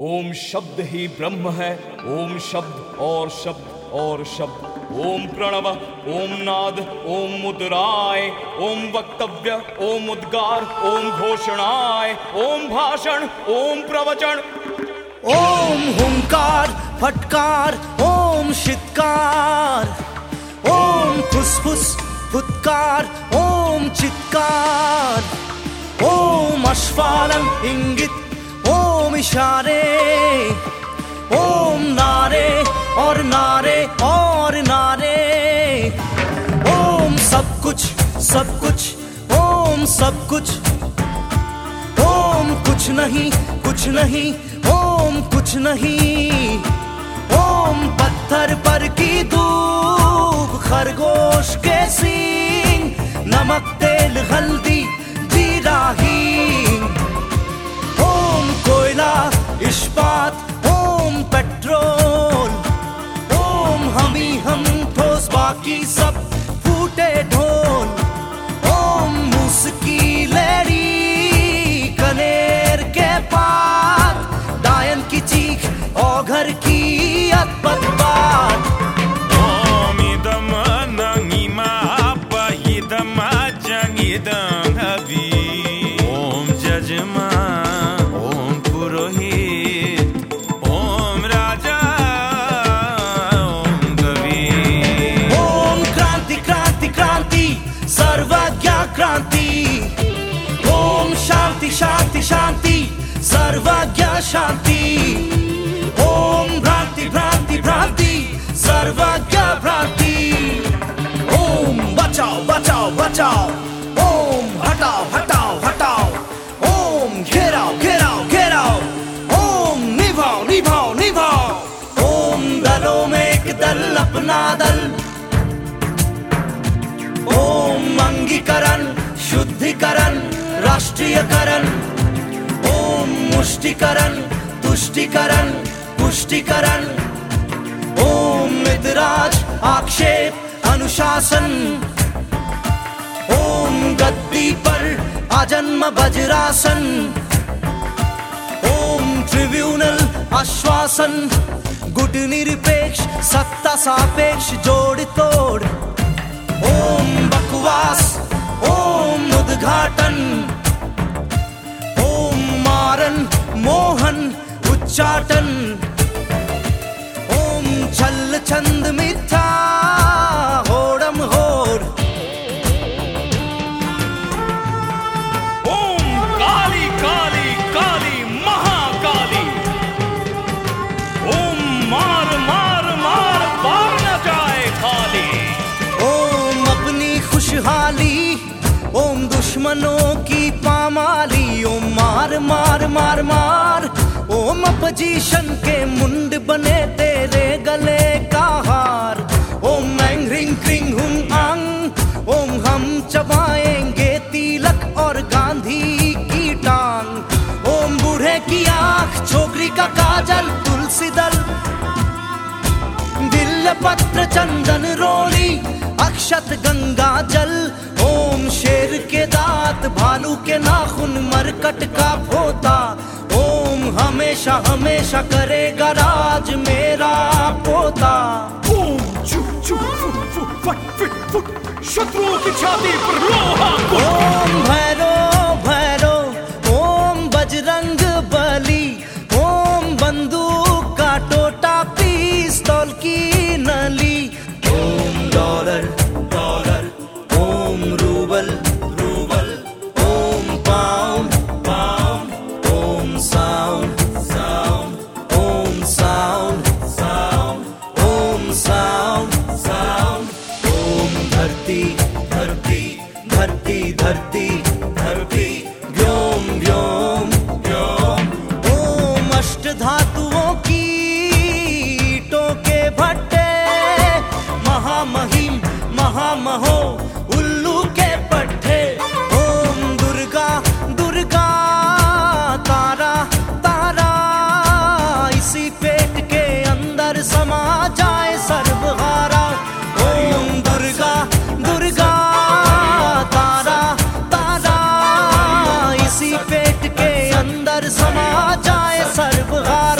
ओम शब्द ही ब्रह्म है, ओम शब्द और शब्द और शब्द। ओम प्रणव, ओम नाद, ओम मुद्राय, ओम वक्तव्य, ओम उद्गार, ओम घोषणाय, ओम भाषण, ओम प्रवचन। ओम हुंकार, फटकार, ओम शितकार। ओम फुसफुस, फुत्कार, ओम चित्कार। ओम अश्वालन इंगित इशारे, ओम नारे और नारे और नारे, ओम सब कुछ सब कुछ, ओम सब कुछ, ओम कुछ नहीं कुछ नहीं, ओम कुछ नहीं। फूटे ढोल ओम मुस्की लड़ी कनेर के पार डायन की चीख और घर की शांति। ओम भ्रांति भ्रांति भ्रांति, सर्वज्ञ भ्रांति। ओम बचाओ बचाओ बचाओ। ओम हटाओ हटाओ हटाओ। ओम घेराओ घेराओ घेराओ। ओम निभाओ निभाओ निभाओ। ओम दलों में एक दल, अपना दल। ओम अंगीकरण, शुद्धिकरण, राष्ट्रीयकरण। मुष्टिकरण, तुष्टिकरण, पुष्टिकरण। ओम मितराज, आक्षेप, अनुशासन। ओम गद्दी पर आजन्म वज्रासन। ओम ट्रिब्यूनल आश्वासन। गुट निरपेक्ष, सत्ता सापेक्ष, जोड़ तोड़। ओम बकवास, ओम उद्घाटन। मारन मोहन उच्चाटन। ओम छल छंद मिथ्या होड़म होड़ ओम काली काली काली महाकाली। ओम मार मार मार पार न जाए खाली। ओम अपनी खुशहाली ओम दुश्मनों मार मार, ओम अपोजिशन के मुंड बने तेरे गले का हार। ओम एंग रिंग, क्रिंग हुम अंग ओम हम चबाएँगे तिलक और गांधी की टांग। ओम बूढ़े की आँख, छोकरी का काजल, तुलसी दिल पत्र चंदन रोली, अक्षत गंगा जल, ओम शेर के दांत, भालू के नाखून, मरकट का पोता, ओम हमेशा हमेशा करेगा राज मेरा पोता। ओम चू चू फुट फुट, फट, शत्रुओं की छाती पर लोहा साउंड साउंड ओम धरती धरती धरती धरती धरती व्योम व्योम व्योम ओम अष्ट धातुओं की ईटों के भट्टे महामहिम महामहो उल्लू के पट्टे ओम दुर्गा दुर्गा तारा तारा इसी पेट के अंदर समा जा सर समा जाए सर्वगार